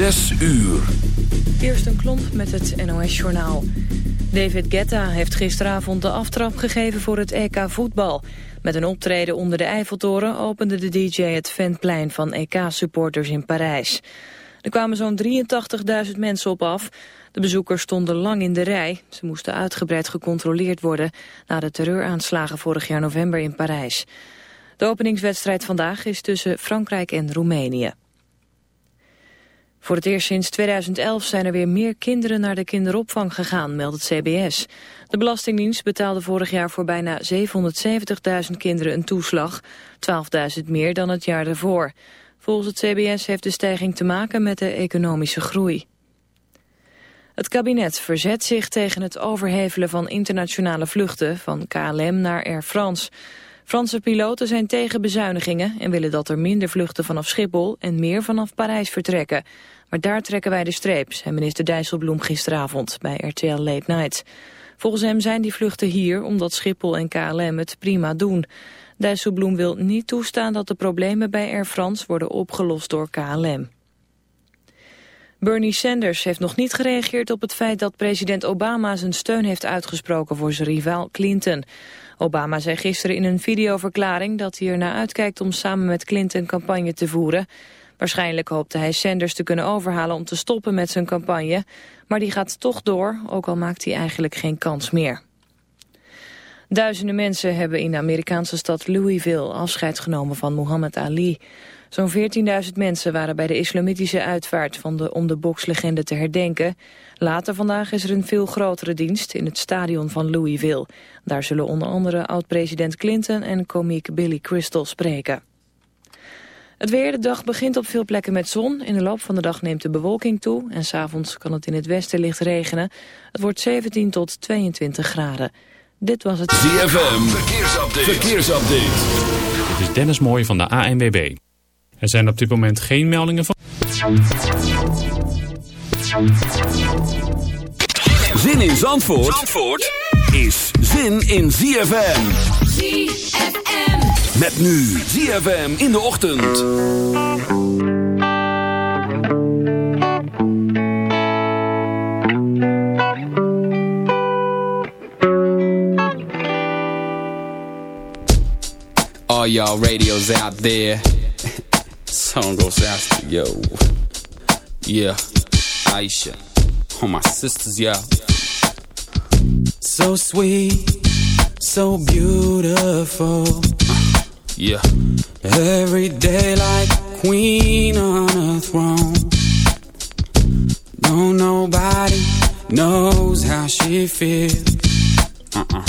Zes uur. Eerst een klomp met het NOS-journaal. David Guetta heeft gisteravond de aftrap gegeven voor het EK voetbal. Met een optreden onder de Eiffeltoren opende de DJ het ventplein van EK-supporters in Parijs. Er kwamen zo'n 83.000 mensen op af. De bezoekers stonden lang in de rij. Ze moesten uitgebreid gecontroleerd worden na de terreuraanslagen vorig jaar november in Parijs. De openingswedstrijd vandaag is tussen Frankrijk en Roemenië. Voor het eerst sinds 2011 zijn er weer meer kinderen naar de kinderopvang gegaan, meldt het CBS. De Belastingdienst betaalde vorig jaar voor bijna 770.000 kinderen een toeslag, 12.000 meer dan het jaar daarvoor. Volgens het CBS heeft de stijging te maken met de economische groei. Het kabinet verzet zich tegen het overhevelen van internationale vluchten van KLM naar Air France. Franse piloten zijn tegen bezuinigingen en willen dat er minder vluchten vanaf Schiphol en meer vanaf Parijs vertrekken. Maar daar trekken wij de streep, zei minister Dijsselbloem gisteravond bij RTL Late Night. Volgens hem zijn die vluchten hier omdat Schiphol en KLM het prima doen. Dijsselbloem wil niet toestaan dat de problemen bij Air France worden opgelost door KLM. Bernie Sanders heeft nog niet gereageerd op het feit dat president Obama zijn steun heeft uitgesproken voor zijn rivaal Clinton. Obama zei gisteren in een videoverklaring dat hij ernaar uitkijkt om samen met Clinton campagne te voeren. Waarschijnlijk hoopte hij Sanders te kunnen overhalen om te stoppen met zijn campagne. Maar die gaat toch door, ook al maakt hij eigenlijk geen kans meer. Duizenden mensen hebben in de Amerikaanse stad Louisville afscheid genomen van Muhammad Ali. Zo'n 14.000 mensen waren bij de islamitische uitvaart van de om de bokslegende te herdenken. Later vandaag is er een veel grotere dienst in het stadion van Louisville. Daar zullen onder andere oud-president Clinton en komiek Billy Crystal spreken. Het weer, de dag begint op veel plekken met zon. In de loop van de dag neemt de bewolking toe en s'avonds kan het in het westen licht regenen. Het wordt 17 tot 22 graden. Dit was het... ZFM, verkeersupdate. verkeersupdate. Dit is Dennis Mooij van de ANWB. Er zijn op dit moment geen meldingen van... Zin in Zandvoort, Zandvoort is zin in ZFM. ZFM. Met nu ZFM in de ochtend. All y'all radios out there. Song goes out to yo. Yeah, Aisha. All my sisters, yeah. So sweet, so beautiful. Uh, yeah. Every day like a queen on a throne. No, nobody knows how she feels. Uh-uh.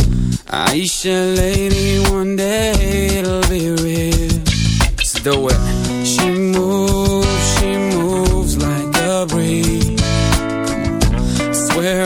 Aisha, lady, one day it'll be real. Let's do it. She moves, she moves like a breeze. Swear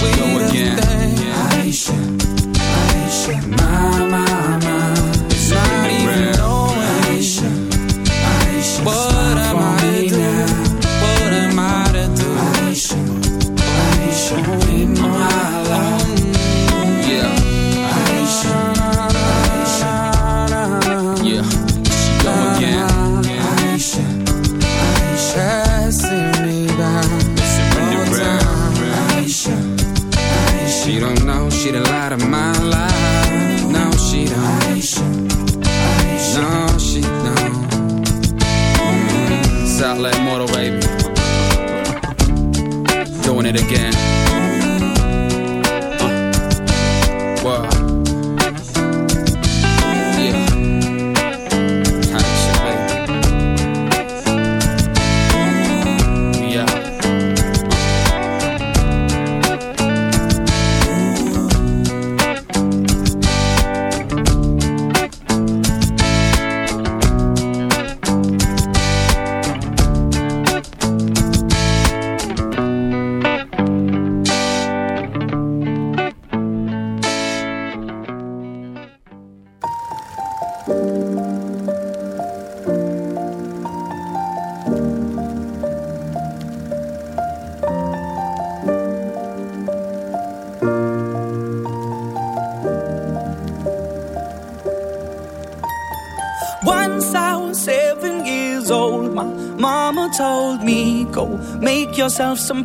Go yourself some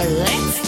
Let's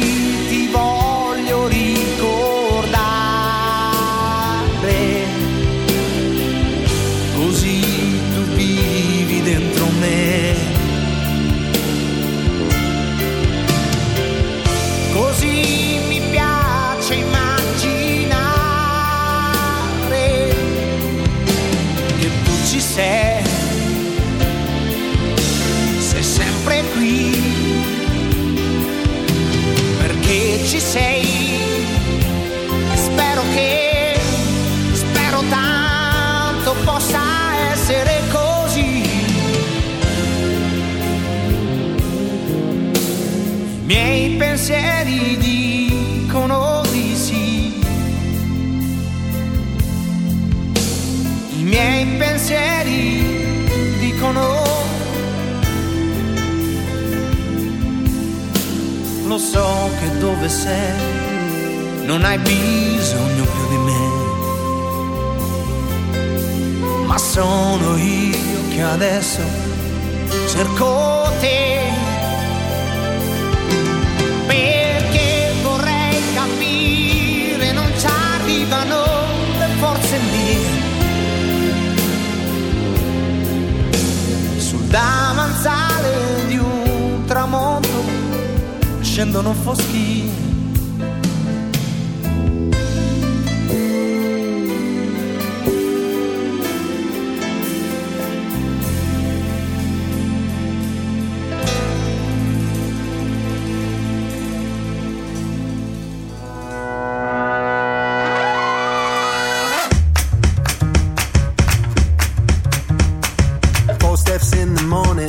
steps in the morning,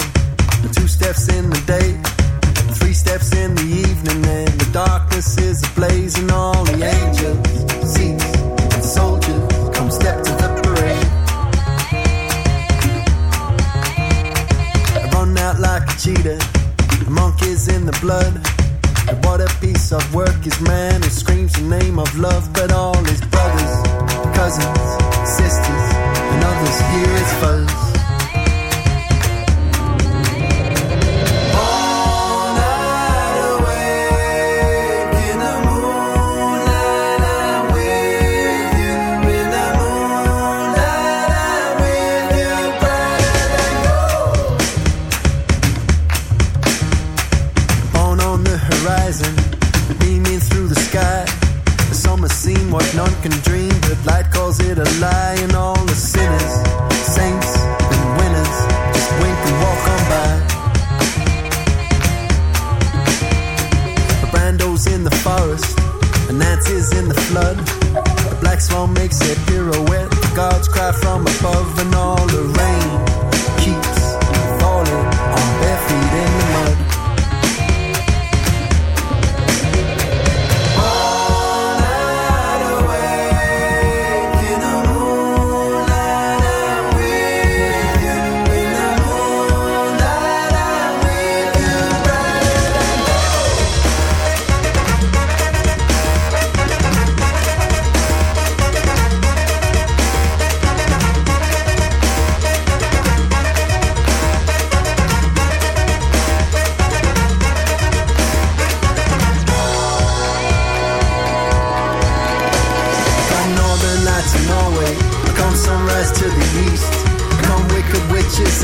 two steps in the day, three steps in the evening, and the darkness is ablaze, and all the angels, seats, and soldiers come step to the parade. I run out like a cheetah, the monkeys in the blood. And what a piece of work is man who screams the name of love, but all his brothers, cousins, sisters, and others hear his fuzz.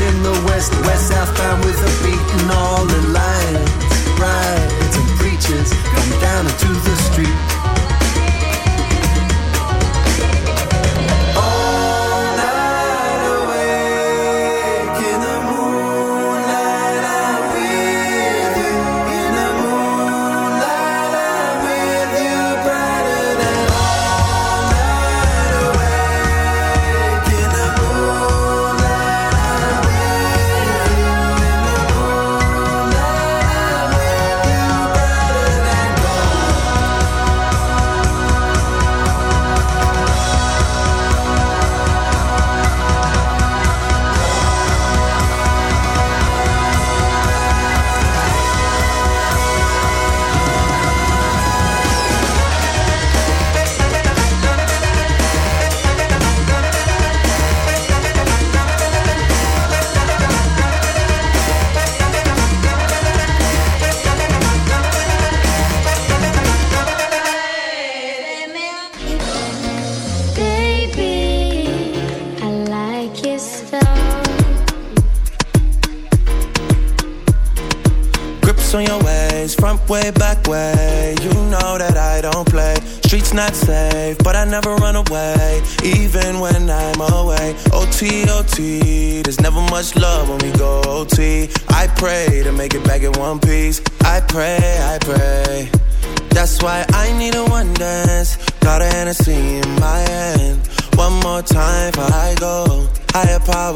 in the west, west southbound with a and all the lights, rides and preachers.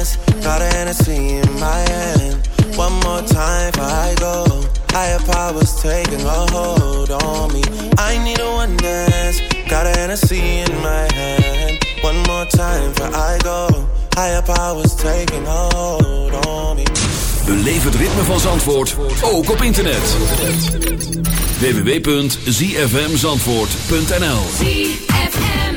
dance. Got a Hennessy in my hand. One more time before I go. Higher powers taking a hold on me. I need a one dance. Got a Hennessy in my hand. One more time before I go. Higher powers taking a hold on me. Beleef het ritme van Zandvoort ook op internet. www.zfmzandvoort.nl ZFM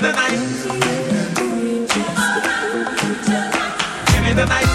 Give me the night.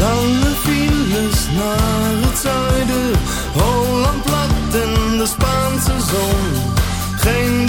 Lange files naar het zuiden, Holland plat en de Spaanse zon. Geen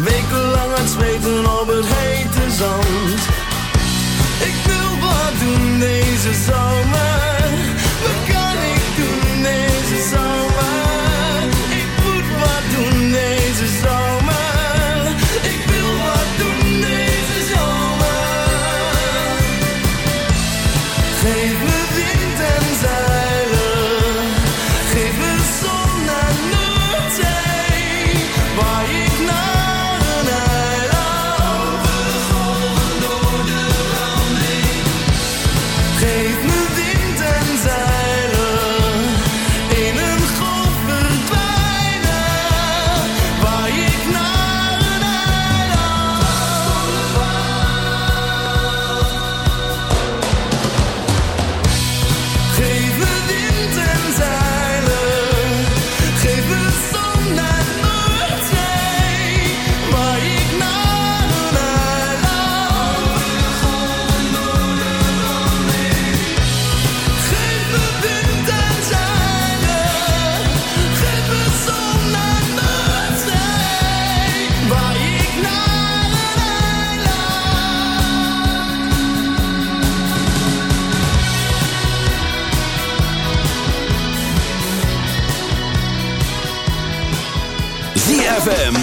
wekenlang aan het zweten op het hete zand. Ik wil wat doen deze zomer.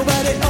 nobody